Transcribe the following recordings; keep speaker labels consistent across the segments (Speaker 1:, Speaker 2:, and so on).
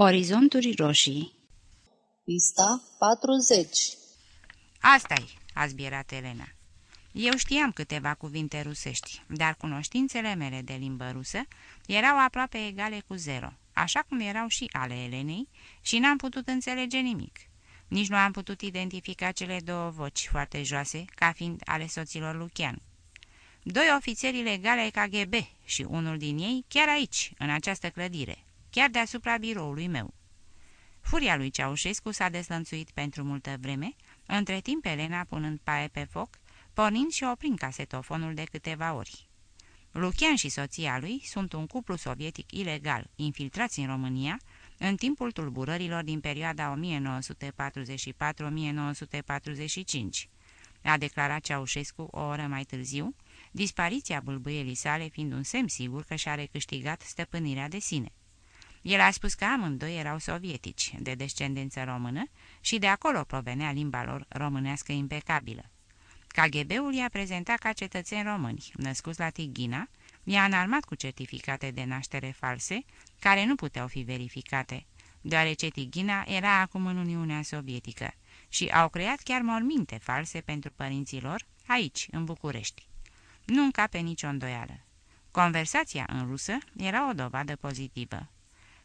Speaker 1: Orizonturi roșii
Speaker 2: Pista 40
Speaker 3: Asta-i, a zbierat Elena. Eu știam câteva cuvinte rusești, dar cunoștințele mele de limbă rusă erau aproape egale cu zero, așa cum erau și ale Elenei, și n-am putut înțelege nimic. Nici nu am putut identifica cele două voci foarte joase, ca fiind ale soților Lucian. Doi ofițeri legale ai KGB și unul din ei chiar aici, în această clădire, chiar deasupra biroului meu. Furia lui Ceaușescu s-a deslănțuit pentru multă vreme, între timp Elena punând paie pe foc, pornind și oprind casetofonul de câteva ori. Lucian și soția lui sunt un cuplu sovietic ilegal, infiltrați în România, în timpul tulburărilor din perioada 1944-1945, a declarat Ceaușescu o oră mai târziu, dispariția bâlbâielii sale fiind un semn sigur că și-a recâștigat stăpânirea de sine. El a spus că amândoi erau sovietici, de descendență română, și de acolo provenea limba lor românească impecabilă. KGB-ul i-a prezentat ca cetățeni români, născuți la Tighina, i-a înarmat cu certificate de naștere false, care nu puteau fi verificate, deoarece Tighina era acum în Uniunea Sovietică, și au creat chiar morminte false pentru părinții lor, aici, în București. Nu încape nicio îndoială. Conversația în rusă era o dovadă pozitivă.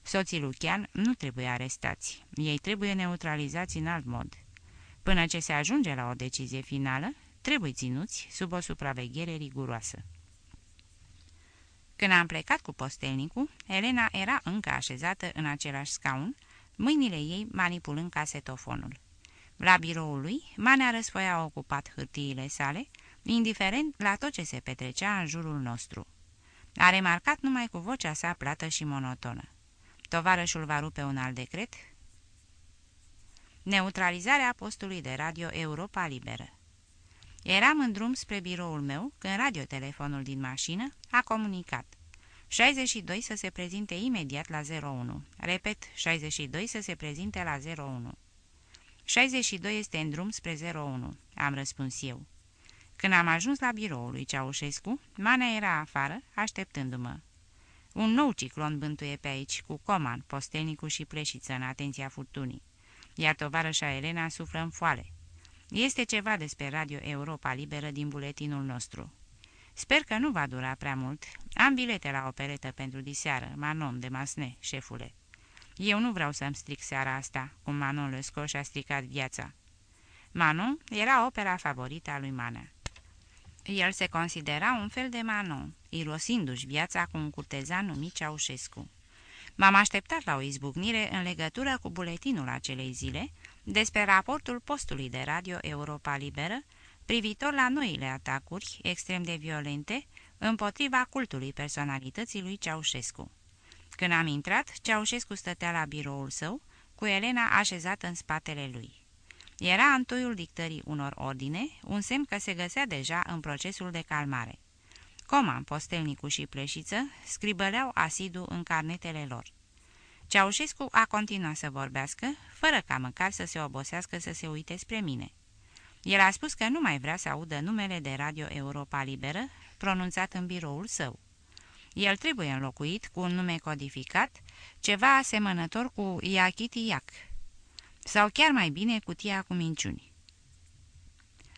Speaker 3: Soții Lucian nu trebuie arestați, ei trebuie neutralizați în alt mod. Până ce se ajunge la o decizie finală, trebuie ținuți sub o supraveghere riguroasă. Când am plecat cu postelnicul, Elena era încă așezată în același scaun, mâinile ei manipulând casetofonul. La biroul lui, Manea răsfoia ocupat hârtiile sale, indiferent la tot ce se petrecea în jurul nostru. A remarcat numai cu vocea sa plată și monotonă. Tovarășul va rupe un alt decret? Neutralizarea postului de radio Europa Liberă Eram în drum spre biroul meu când radiotelefonul din mașină a comunicat. 62 să se prezinte imediat la 01. Repet, 62 să se prezinte la 01. 62 este în drum spre 01, am răspuns eu. Când am ajuns la biroul lui Ceaușescu, Manea era afară, așteptându-mă. Un nou ciclon bântuie pe aici, cu Coman, postelnicul și pleșiță în atenția furtunii, iar tovarășa Elena suflă în foale. Este ceva despre Radio Europa Liberă din buletinul nostru. Sper că nu va dura prea mult. Am bilete la o peretă pentru diseară, Manon de Masne, șefule. Eu nu vreau să-mi stric seara asta, cum Manon Lescaut și-a stricat viața. Manon era opera favorită a lui Mana. El se considera un fel de Manon, irosindu-și viața cu un curtezan numit Ceaușescu. M-am așteptat la o izbucnire în legătură cu buletinul acelei zile despre raportul postului de radio Europa Liberă privitor la noile atacuri extrem de violente împotriva cultului personalității lui Ceaușescu. Când am intrat, Ceaușescu stătea la biroul său, cu Elena așezată în spatele lui. Era întoiul dictării unor ordine, un semn că se găsea deja în procesul de calmare. Coman, postelnicul și pleșiță scribăleau asidu în carnetele lor. Ceaușescu a continuat să vorbească, fără ca măcar să se obosească să se uite spre mine. El a spus că nu mai vrea să audă numele de Radio Europa Liberă, pronunțat în biroul său. El trebuie înlocuit cu un nume codificat, ceva asemănător cu Iachitiac, sau chiar mai bine cutia cu minciuni.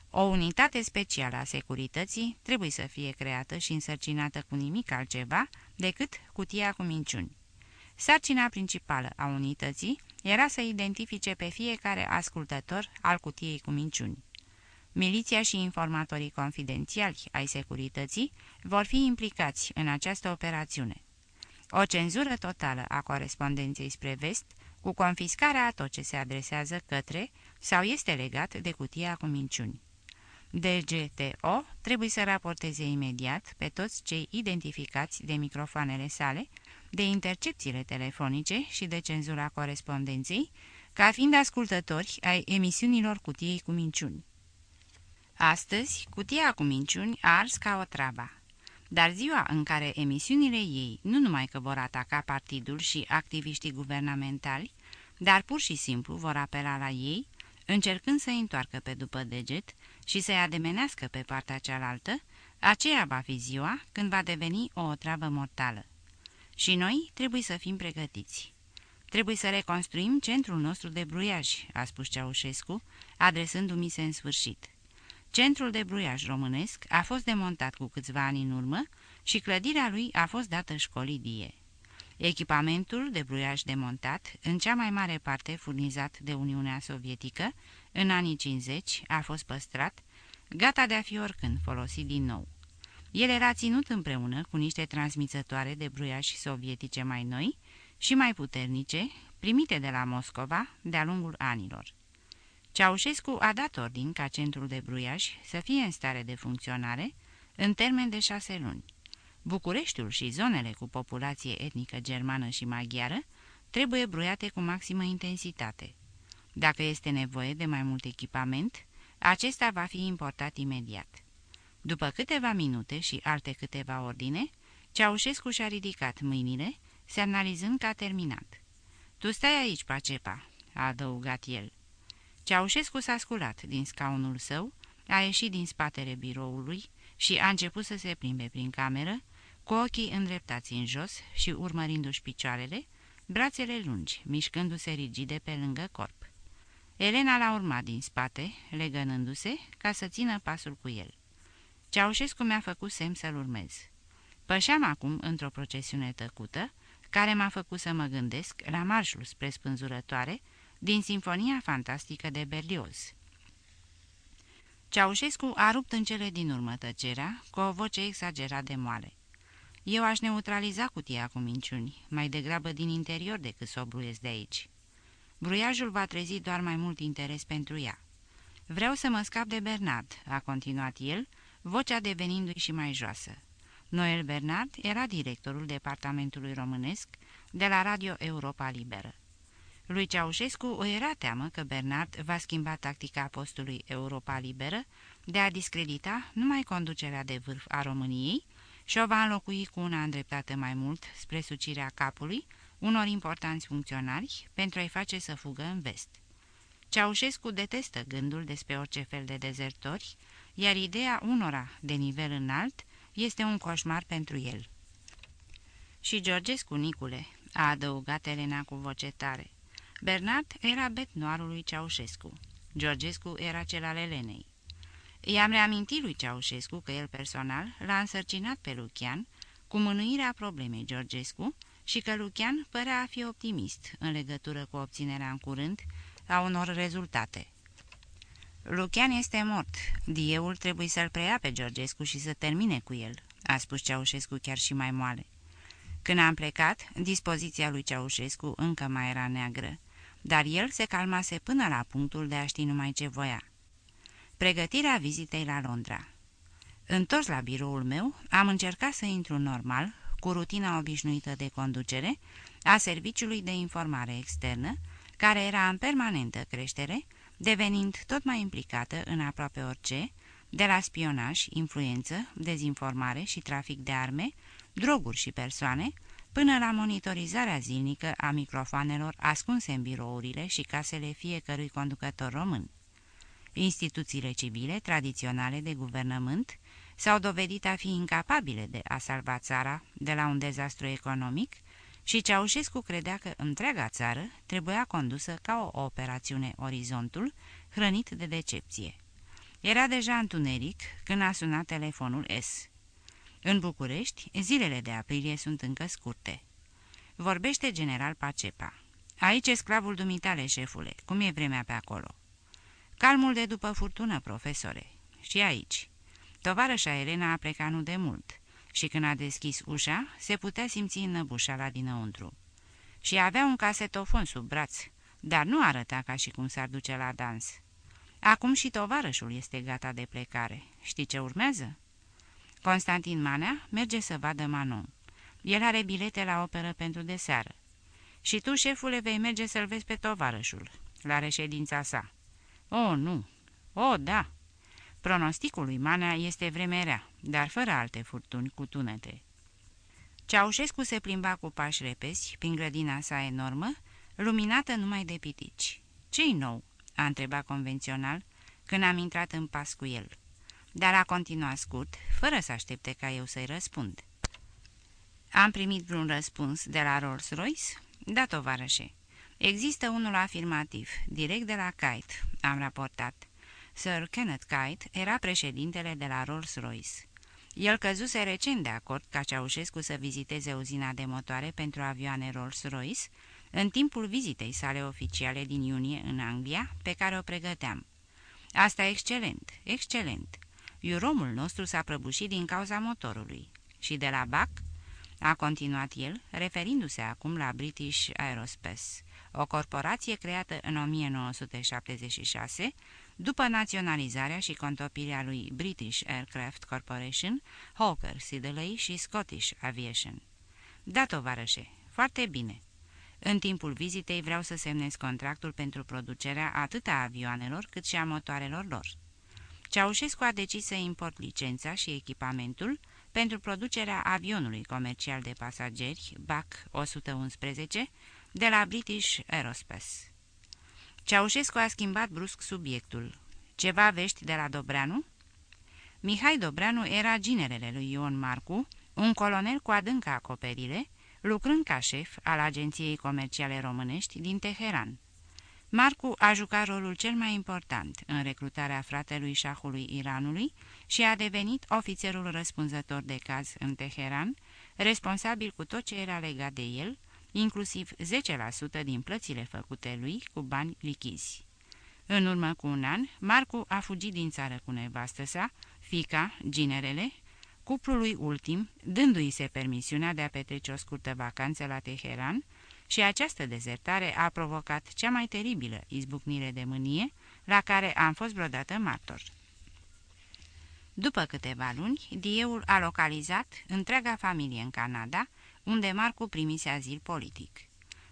Speaker 3: O unitate specială a securității trebuie să fie creată și însărcinată cu nimic altceva decât cutia cu minciuni. Sarcina principală a unității era să identifice pe fiecare ascultător al cutiei cu minciuni. Miliția și informatorii confidențiali ai securității vor fi implicați în această operațiune. O cenzură totală a corespondenței spre vest, cu confiscarea a tot ce se adresează către sau este legat de cutia cu minciuni. DGTO trebuie să raporteze imediat pe toți cei identificați de microfoanele sale, de intercepțiile telefonice și de cenzura corespondenței, ca fiind ascultători ai emisiunilor cutiei cu minciuni. Astăzi, cutia cu minciuni a ars ca o traba. Dar ziua în care emisiunile ei nu numai că vor ataca partidul și activiștii guvernamentali, dar pur și simplu vor apela la ei, încercând să-i întoarcă pe după deget și să-i ademenească pe partea cealaltă, aceea va fi ziua când va deveni o otravă mortală. Și noi trebuie să fim pregătiți. Trebuie să reconstruim centrul nostru de bruiaj," a spus Ceaușescu, adresându-mi se în sfârșit. Centrul de bruiaj românesc a fost demontat cu câțiva ani în urmă și clădirea lui a fost dată școlii Die. Echipamentul de bruiaj demontat, în cea mai mare parte furnizat de Uniunea Sovietică, în anii 50 a fost păstrat, gata de a fi oricând folosit din nou. El era ținut împreună cu niște transmițătoare de bruiaj sovietice mai noi și mai puternice, primite de la Moscova de-a lungul anilor. Ceaușescu a dat ordin ca centrul de bruiaj să fie în stare de funcționare în termen de șase luni. Bucureștiul și zonele cu populație etnică germană și maghiară trebuie bruiate cu maximă intensitate. Dacă este nevoie de mai mult echipament, acesta va fi importat imediat. După câteva minute și alte câteva ordine, Ceaușescu și-a ridicat mâinile, semnalizând că a terminat. Tu stai aici, Pacepa," a adăugat el. Ceaușescu s-a sculat din scaunul său, a ieșit din spatele biroului și a început să se plimbe prin cameră, cu ochii îndreptați în jos și urmărindu-și picioarele, brațele lungi, mișcându-se rigide pe lângă corp. Elena l-a urmat din spate, legănându-se, ca să țină pasul cu el. Ceaușescu mi-a făcut semn să-l urmez. Pășeam acum într-o procesiune tăcută, care m-a făcut să mă gândesc la marșul spre spânzurătoare din Sinfonia Fantastică de Berlioz. Ceaușescu a rupt în cele din urmă tăcerea, cu o voce exagerat de moale. Eu aș neutraliza cutia cu minciuni, mai degrabă din interior decât să o bruiesc de aici. Bruiajul va trezi doar mai mult interes pentru ea. Vreau să mă scap de Bernard," a continuat el, vocea devenindu-i și mai joasă. Noel Bernard era directorul departamentului românesc de la Radio Europa Liberă. Lui Ceaușescu o era teamă că Bernard va schimba tactica postului Europa Liberă de a discredita numai conducerea de vârf a României și o va înlocui cu una îndreptată mai mult spre sucirea capului unor importanți funcționari pentru a-i face să fugă în vest. Ceaușescu detestă gândul despre orice fel de dezertori, iar ideea unora de nivel înalt este un coșmar pentru el. Și Georgescu Nicule, a adăugat Elena cu voce tare. Bernard era betnoarul lui Ceaușescu. Georgescu era cel al Elenei. I-am reamintit lui Ceaușescu că el personal l-a însărcinat pe Lucian cu mânuirea problemei Georgescu și că Lucian părea a fi optimist în legătură cu obținerea în curând a unor rezultate. Lucian este mort. Dieul trebuie să-l preia pe Georgescu și să termine cu el, a spus Ceaușescu chiar și mai moale. Când am plecat, dispoziția lui Ceaușescu încă mai era neagră, dar el se calmase până la punctul de a ști numai ce voia. Pregătirea vizitei la Londra Întors la biroul meu, am încercat să intru normal, cu rutina obișnuită de conducere, a Serviciului de Informare Externă, care era în permanentă creștere, devenind tot mai implicată în aproape orice, de la spionaj, influență, dezinformare și trafic de arme, droguri și persoane, până la monitorizarea zilnică a microfoanelor ascunse în birourile și casele fiecărui conducător român. Instituțiile civile tradiționale de guvernământ s-au dovedit a fi incapabile de a salva țara de la un dezastru economic și Ceaușescu credea că întreaga țară trebuia condusă ca o operațiune Orizontul, hrănit de decepție. Era deja întuneric când a sunat telefonul S. În București, zilele de aprilie sunt încă scurte. Vorbește general Pacepa. Aici e sclavul dumitale, șefule. Cum e vremea pe acolo? Calmul de după furtună, profesore. Și aici. Tovarășa Elena a plecat nu de mult și când a deschis ușa, se putea simți înăbușala dinăuntru. Și avea un casetofon sub braț, dar nu arăta ca și cum s-ar duce la dans. Acum și tovarășul este gata de plecare. Știi ce urmează? Constantin Manea merge să vadă Manon. El are bilete la operă pentru deseară. Și tu, șefule, vei merge să-l vezi pe tovarășul, la reședința sa. O, nu! O, da! Pronosticul lui Manea este vremerea, dar fără alte furtuni cu tunete. Ceaușescu se plimba cu pași repezi prin grădina sa enormă, luminată numai de pitici. Ce-i nou?" a întrebat convențional când am intrat în pas cu el. Dar a continuat scurt, fără să aștepte ca eu să-i răspund. Am primit vreun răspuns de la Rolls-Royce? Da, tovarășe. Există unul afirmativ, direct de la Kite, am raportat. Sir Kenneth Kite era președintele de la Rolls-Royce. El căzuse recent de acord ca Ceaușescu să viziteze uzina de motoare pentru avioane Rolls-Royce în timpul vizitei sale oficiale din iunie în Anglia, pe care o pregăteam. Asta e excelent, excelent. Iuromul nostru s-a prăbușit din cauza motorului. Și de la BAC, a continuat el, referindu-se acum la British Aerospace, o corporație creată în 1976, după naționalizarea și contopirea lui British Aircraft Corporation, Hawker Siddeley și Scottish Aviation. Da, tovarășe, foarte bine. În timpul vizitei vreau să semnez contractul pentru producerea atât a avioanelor cât și a motoarelor lor. Ceaușescu a decis să import licența și echipamentul pentru producerea avionului comercial de pasageri BAC 111 de la British Aerospace. Ceaușescu a schimbat brusc subiectul. Ceva vești de la Dobreanu? Mihai Dobreanu era ginerele lui Ion Marcu, un colonel cu adâncă acoperire, lucrând ca șef al Agenției Comerciale Românești din Teheran. Marcu a jucat rolul cel mai important în recrutarea fratelui șahului Iranului și a devenit ofițerul răspunzător de caz în Teheran, responsabil cu tot ce era legat de el, inclusiv 10% din plățile făcute lui cu bani lichizi. În urmă cu un an, Marcu a fugit din țară cu nevastă sa, fica, ginerele, cuplului ultim, dându-i se permisiunea de a petrece o scurtă vacanță la Teheran, și această dezertare a provocat cea mai teribilă izbucnire de mânie la care am fost vreodată martor. După câteva luni, Dieul a localizat întreaga familie în Canada, unde Marcu primise azil politic.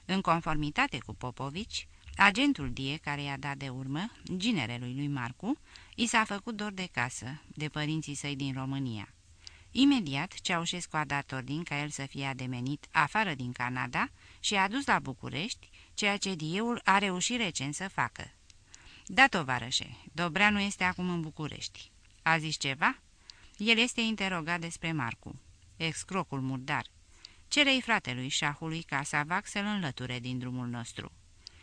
Speaker 3: În conformitate cu Popovici, agentul Die care i-a dat de urmă, ginerelui lui Marcu, i s-a făcut dor de casă, de părinții săi din România. Imediat, Ceaușescu a dat ordin ca el să fie ademenit afară din Canada și a dus la București, ceea ce Dieul a reușit recent să facă. Da, tovarășe, Dobreanu este acum în București. A zis ceva? El este interogat despre Marcu. Excrocul murdar. Cerei fratelui șahului ca Savac să-l înlăture din drumul nostru.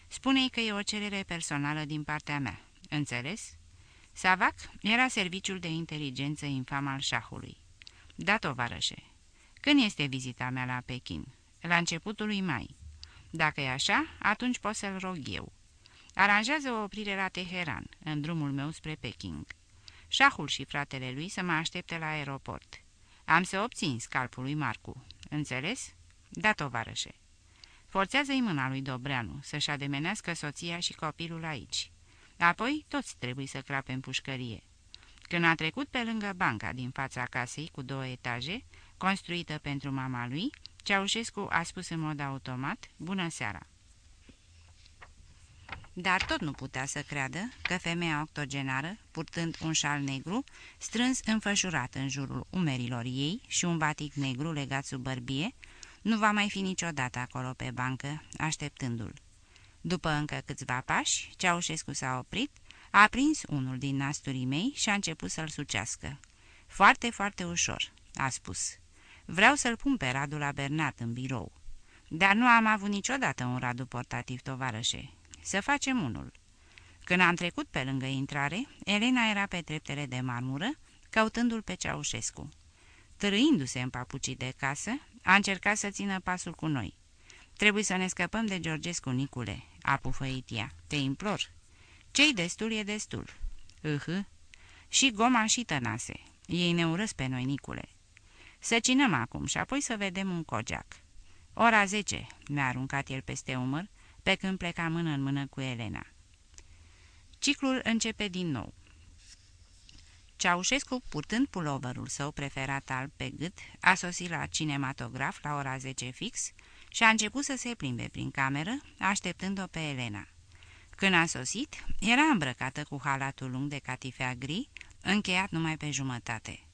Speaker 3: Spune-i că e o cerere personală din partea mea. Înțeles? Savac era serviciul de inteligență infam al șahului. Da, tovarășe. Când este vizita mea la Pekin? La începutul lui mai. Dacă e așa, atunci pot să-l rog eu. Aranjează o oprire la Teheran, în drumul meu spre Peking. Șahul și fratele lui să mă aștepte la aeroport. Am să obțin scalpul lui Marcu. Înțeles? Da, tovarășe. Forțează-i mâna lui Dobreanu să-și ademenească soția și copilul aici. Apoi toți trebuie să crape în pușcărie. Când a trecut pe lângă banca din fața casei cu două etaje, construită pentru mama lui, Ceaușescu a spus în mod automat, Bună seara! Dar tot nu putea să creadă că femeia octogenară, purtând un șal negru, strâns înfășurat în jurul umerilor ei și un batic negru legat sub bărbie, nu va mai fi niciodată acolo pe bancă, așteptându-l. După încă câțiva pași, Ceaușescu s-a oprit, a prins unul din nasturii mei și a început să-l sucească. Foarte, foarte ușor, a spus. Vreau să-l pun pe Radu la Bernat în birou. Dar nu am avut niciodată un Radu portativ, tovarășe. Să facem unul. Când am trecut pe lângă intrare, Elena era pe treptele de marmură, căutându-l pe Ceaușescu. Târâindu-se în papucii de casă, a încercat să țină pasul cu noi. Trebuie să ne scăpăm de Georgescu, Nicule, a pufăit ea. Te implor. Cei destul e destul. Îhă. Și goma și tănase. Ei ne urăsc pe noi, Nicule. Să cinăm acum și apoi să vedem un cogeac. Ora zece, mi-a aruncat el peste umăr, pe când pleca mână în mână cu Elena. Ciclul începe din nou. Ceaușescu, purtând puloverul său preferat alb pe gât, a sosit la cinematograf la ora 10 fix și a început să se plimbe prin cameră, așteptând-o pe Elena. Când a sosit, era îmbrăcată cu halatul lung de catifea gri, încheiat numai pe jumătate.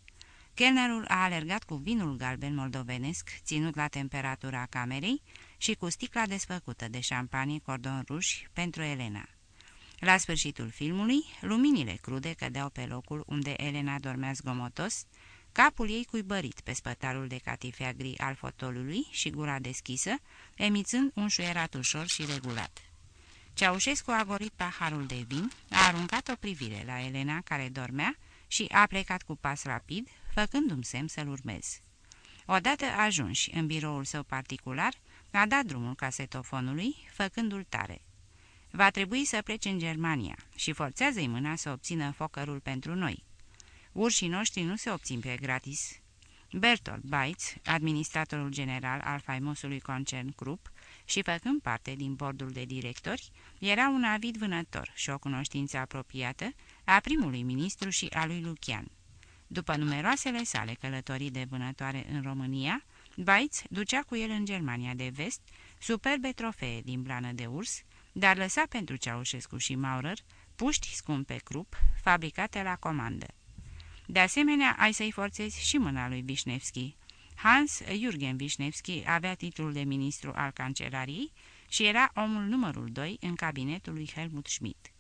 Speaker 3: Chelnerul a alergat cu vinul galben moldovenesc, ținut la temperatura camerei, și cu sticla desfăcută de șampanie cordon ruși pentru Elena. La sfârșitul filmului, luminile crude cădeau pe locul unde Elena dormea zgomotos, capul ei cuibărit pe spătarul de catifea gri al fotolului și gura deschisă, emițând un șuierat ușor și regulat. Ceaușescu a gorit paharul de vin, a aruncat o privire la Elena care dormea și a plecat cu pas rapid, făcându-mi semn să-l urmez. Odată ajunși în biroul său particular, a dat drumul casetofonului, făcându-l tare. Va trebui să pleci în Germania și forțează-i mâna să obțină focărul pentru noi. Urșii noștri nu se obțin pe gratis. Bertolt Baitz, administratorul general al faimosului concern Krupp și făcând parte din bordul de directori, era un avid vânător și o cunoștință apropiată a primului ministru și a lui Lucian. După numeroasele sale călătorii de vânătoare în România, Baitz ducea cu el în Germania de vest superbe trofee din blană de urs, dar lăsa pentru Ceaușescu și Maurer puști scumpe crup, fabricate la comandă. De asemenea, ai să-i forțezi și mâna lui Vișnevski. Hans Jürgen Vișnevski avea titlul de ministru al cancelariei și era omul numărul 2 în cabinetul lui Helmut Schmidt.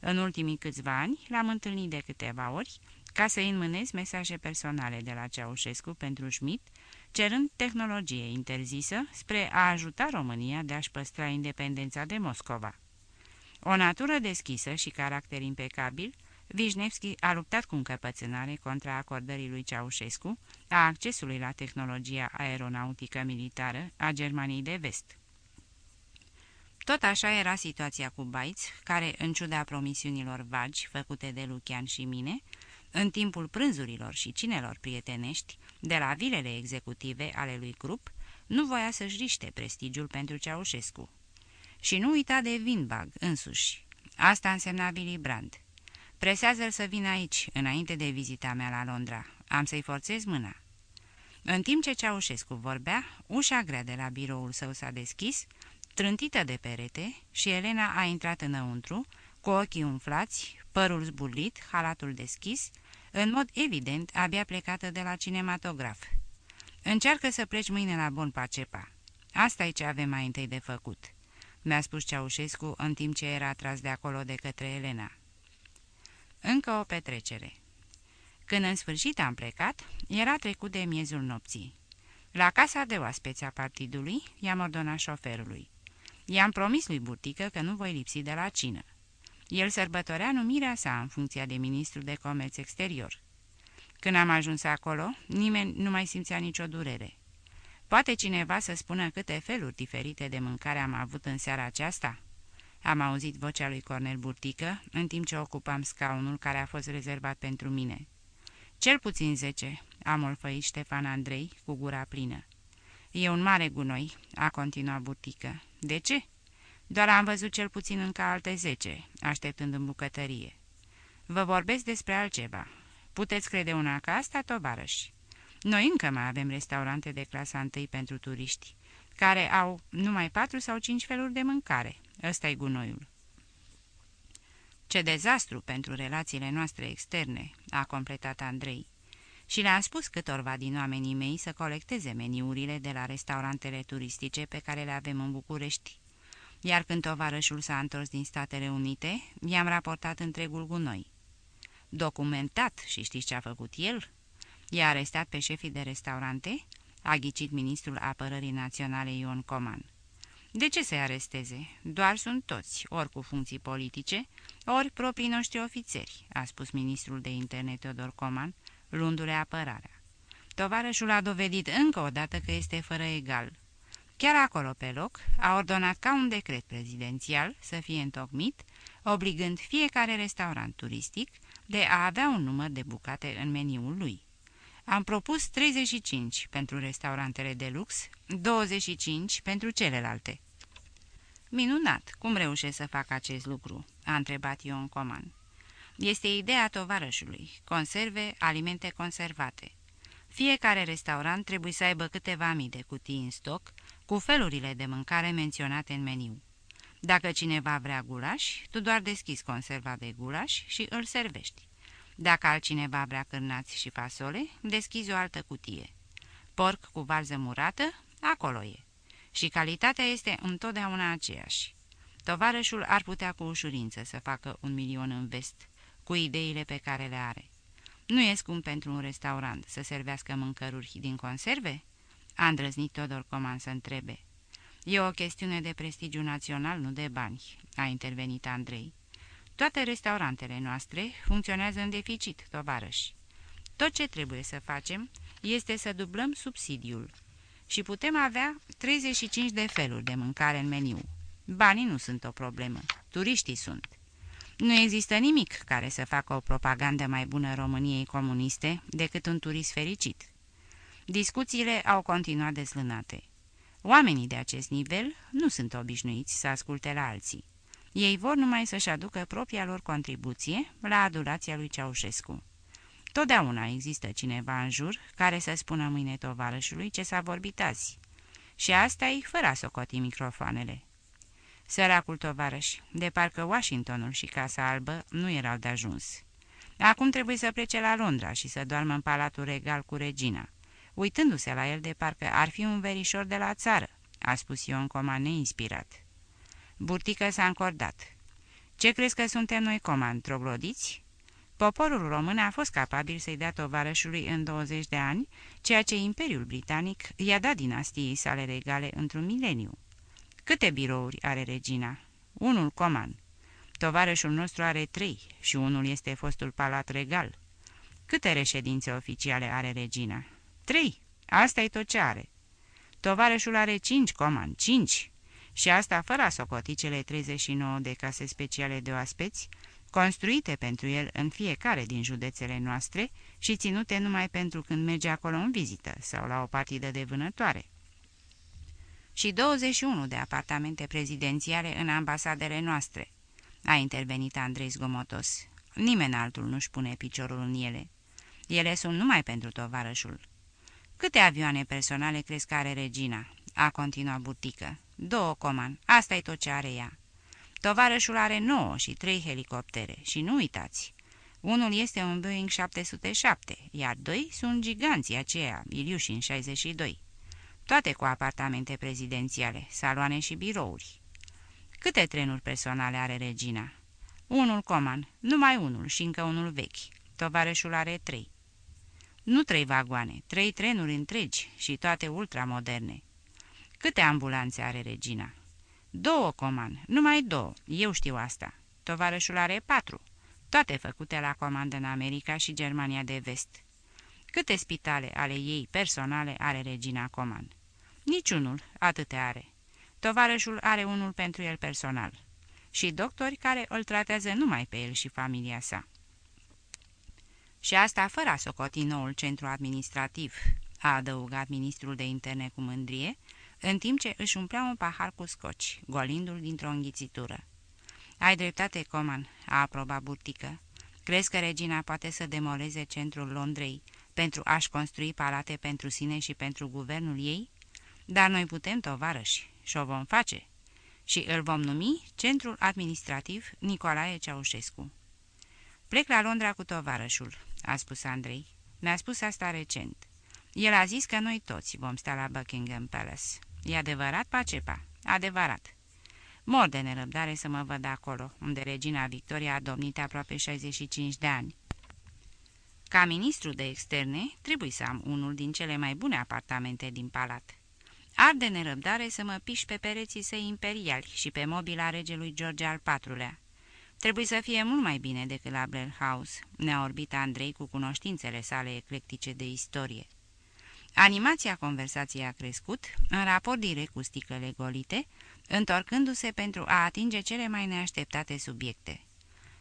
Speaker 3: În ultimii câțiva ani l-am întâlnit de câteva ori ca să înmânez mesaje personale de la Ceaușescu pentru Schmidt, cerând tehnologie interzisă spre a ajuta România de a-și păstra independența de Moscova. O natură deschisă și caracter impecabil, Vișnevski a luptat cu încăpățânare contra acordării lui Ceaușescu a accesului la tehnologia aeronautică militară a Germaniei de Vest. Tot așa era situația cu Baitz, care, în ciuda promisiunilor vagi făcute de Lucian și mine, în timpul prânzurilor și cinelor prietenești, de la vilele executive ale lui Krupp, nu voia să-și riște prestigiul pentru Ceaușescu. Și nu uita de Winbag însuși. Asta însemna Willy Brandt. Presează-l să vină aici, înainte de vizita mea la Londra. Am să-i forțez mâna. În timp ce Ceaușescu vorbea, ușa grea de la biroul său s-a deschis, trântită de perete, și Elena a intrat înăuntru, cu ochii umflați, părul zburlit, halatul deschis, în mod evident abia plecată de la cinematograf. Încearcă să pleci mâine la Bon Pacepa. Asta e ce avem mai întâi de făcut, mi-a spus Ceaușescu în timp ce era tras de acolo de către Elena. Încă o petrecere. Când în sfârșit am plecat, era trecut de miezul nopții. La casa de oaspeți a partidului i-am ordonat șoferului. I-am promis lui Burtică că nu voi lipsi de la cină. El sărbătorea numirea sa în funcția de ministru de comerț exterior. Când am ajuns acolo, nimeni nu mai simțea nicio durere. Poate cineva să spună câte feluri diferite de mâncare am avut în seara aceasta? Am auzit vocea lui Cornel Burtică, în timp ce ocupam scaunul care a fost rezervat pentru mine. Cel puțin zece, am olfăit Ștefan Andrei cu gura plină. E un mare gunoi, a continuat Burtică. De ce? Doar am văzut cel puțin încă alte zece, așteptând în bucătărie. Vă vorbesc despre altceva. Puteți crede una ca asta, tovarăși. Noi încă mai avem restaurante de clasa întâi pentru turiști, care au numai patru sau cinci feluri de mâncare. ăsta e gunoiul. Ce dezastru pentru relațiile noastre externe, a completat Andrei. Și le-am spus câtorva din oamenii mei să colecteze meniurile de la restaurantele turistice pe care le avem în București iar când tovarășul s-a întors din Statele Unite, i-am raportat întregul gunoi. Documentat și știți ce a făcut el? I-a arestat pe șefii de restaurante, a ghicit ministrul apărării naționale Ion Coman. De ce să-i aresteze? Doar sunt toți, ori cu funcții politice, ori proprii noștri ofițeri, a spus ministrul de interne Teodor Coman, luându-le apărarea. Tovarășul a dovedit încă o dată că este fără egal – Chiar acolo, pe loc, a ordonat ca un decret prezidențial să fie întocmit, obligând fiecare restaurant turistic de a avea un număr de bucate în meniul lui. Am propus 35 pentru restaurantele de lux, 25 pentru celelalte. Minunat! Cum reușesc să fac acest lucru?" a întrebat Ion Coman. Este ideea tovarășului. Conserve, alimente conservate. Fiecare restaurant trebuie să aibă câteva mii de cutii în stoc, cu felurile de mâncare menționate în meniu. Dacă cineva vrea gulaș, tu doar deschizi conserva de gulaș și îl servești. Dacă altcineva vrea cârnați și fasole, deschizi o altă cutie. Porc cu varză murată, acolo e. Și calitatea este întotdeauna aceeași. Tovarășul ar putea cu ușurință să facă un milion în vest, cu ideile pe care le are. Nu e scump pentru un restaurant să servească mâncăruri din conserve?" A îndrăznit Todor Coman să întrebe. E o chestiune de prestigiu național, nu de bani," a intervenit Andrei. Toate restaurantele noastre funcționează în deficit, tovarăși. Tot ce trebuie să facem este să dublăm subsidiul și putem avea 35 de feluri de mâncare în meniu. Banii nu sunt o problemă, turiștii sunt. Nu există nimic care să facă o propagandă mai bună României comuniste decât un turist fericit. Discuțiile au continuat deslânate. Oamenii de acest nivel nu sunt obișnuiți să asculte la alții. Ei vor numai să-și aducă propria lor contribuție la adulația lui Ceaușescu. Totdeauna există cineva în jur care să spună mâine tovarășului ce s-a vorbit azi. Și asta e fără a socoti microfoanele. Săracul tovarăș, de parcă Washingtonul și Casa Albă nu erau de ajuns. Acum trebuie să plece la Londra și să doarmă în palatul regal cu regina. Uitându-se la el de parcă ar fi un verișor de la țară, a spus Ion Coman neinspirat. Burtică s-a încordat. Ce crezi că suntem noi, Coman, troglodiți? Poporul român a fost capabil să-i dea tovarășului în 20 de ani, ceea ce Imperiul Britanic i-a dat dinastiei sale regale într-un mileniu. Câte birouri are regina? Unul coman. Tovarășul nostru are trei și unul este fostul palat regal. Câte reședințe oficiale are regina? Trei. Asta e tot ce are. Tovarășul are cinci coman, cinci. Și asta fără a socoti cele 39 de case speciale de oaspeți, construite pentru el în fiecare din județele noastre și ținute numai pentru când merge acolo în vizită sau la o partidă de vânătoare. Și 21 de apartamente prezidențiale în ambasadele noastre. A intervenit Andrei zgomotos. Nimeni altul nu-și pune piciorul în ele. Ele sunt numai pentru tovarășul. Câte avioane personale crezi că are regina?" a continuat Burtică. Două coman, asta e tot ce are ea." Tovarășul are nouă și trei helicoptere și nu uitați, unul este un Boeing 707, iar doi sunt giganții aceia, Iliușin 62. Toate cu apartamente prezidențiale, saloane și birouri. Câte trenuri personale are regina? Unul coman, numai unul și încă unul vechi. Tovarășul are trei. Nu trei vagoane, trei trenuri întregi și toate ultramoderne. Câte ambulanțe are regina? Două, Coman, numai două, eu știu asta. Tovarășul are patru, toate făcute la comandă în America și Germania de vest. Câte spitale ale ei personale are regina Coman? Niciunul, atâtea are. Tovarășul are unul pentru el personal. Și doctori care îl tratează numai pe el și familia sa. Și asta fără a socoti noul centru administrativ, a adăugat ministrul de interne cu mândrie, în timp ce își umplea un pahar cu scoci, golindu-l dintr-o înghițitură. Ai dreptate, Coman," a aprobat Burtică. Crezi că regina poate să demoleze centrul Londrei pentru a-și construi palate pentru sine și pentru guvernul ei? Dar noi putem, tovarăși, și o vom face. Și îl vom numi Centrul Administrativ Nicolae Ceaușescu. Plec la Londra cu tovarășul," a spus Andrei. Mi-a spus asta recent. El a zis că noi toți vom sta la Buckingham Palace. E adevărat, Pacepa? Adevărat. Mor de nerăbdare să mă văd acolo, unde regina Victoria a domnit aproape 65 de ani. Ca ministru de externe, trebuie să am unul din cele mai bune apartamente din palat. Ar de nerăbdare să mă piș pe pereții săi imperiali și pe mobila regelui George al IV-lea. Trebuie să fie mult mai bine decât la Blair House, ne-a orbit Andrei cu cunoștințele sale eclectice de istorie. Animația conversației a crescut, în raport direct cu sticlele golite, întorcându-se pentru a atinge cele mai neașteptate subiecte.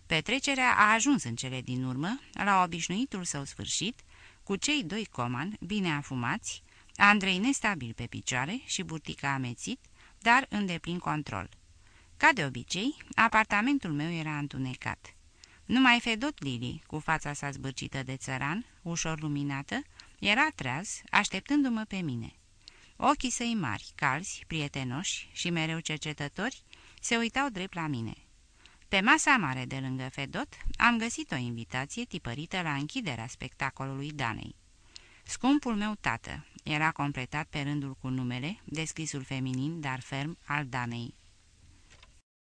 Speaker 3: Petrecerea a ajuns în cele din urmă, la obișnuitul său sfârșit, cu cei doi coman, bine afumați, Andrei nestabil pe picioare și burtica amețit, dar în deplin control. Ca de obicei, apartamentul meu era întunecat. Numai Fedot Lili, cu fața sa zbârcită de țăran, ușor luminată, era treaz, așteptându-mă pe mine. Ochii săi mari, calzi, prietenoși și mereu cercetători, se uitau drept la mine. Pe masa mare de lângă Fedot am găsit o invitație tipărită la închiderea spectacolului Danei. Scumpul meu tată era completat pe rândul cu numele, descrisul feminin, dar ferm, al Danei.